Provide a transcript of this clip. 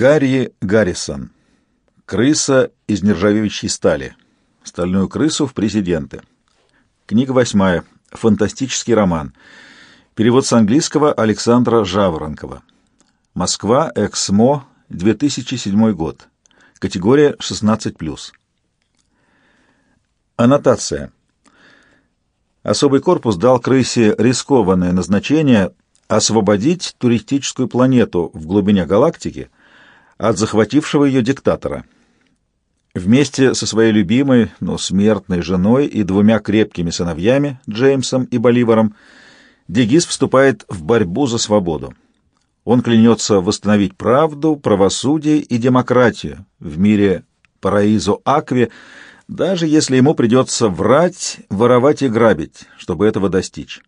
Гарри Гаррисон. Крыса из нержавеющей стали. Стальную крысу в президенты. Книга восьмая. Фантастический роман. Перевод с английского Александра Жаворонкова. Москва, Эксмо, 2007 год. Категория 16+. Аннотация. Особый корпус дал крысе рискованное назначение освободить туристическую планету в глубине галактики – от захватившего ее диктатора. Вместе со своей любимой, но смертной женой и двумя крепкими сыновьями, Джеймсом и Боливаром, Дегис вступает в борьбу за свободу. Он клянется восстановить правду, правосудие и демократию в мире Параизо Акве, даже если ему придется врать, воровать и грабить, чтобы этого достичь.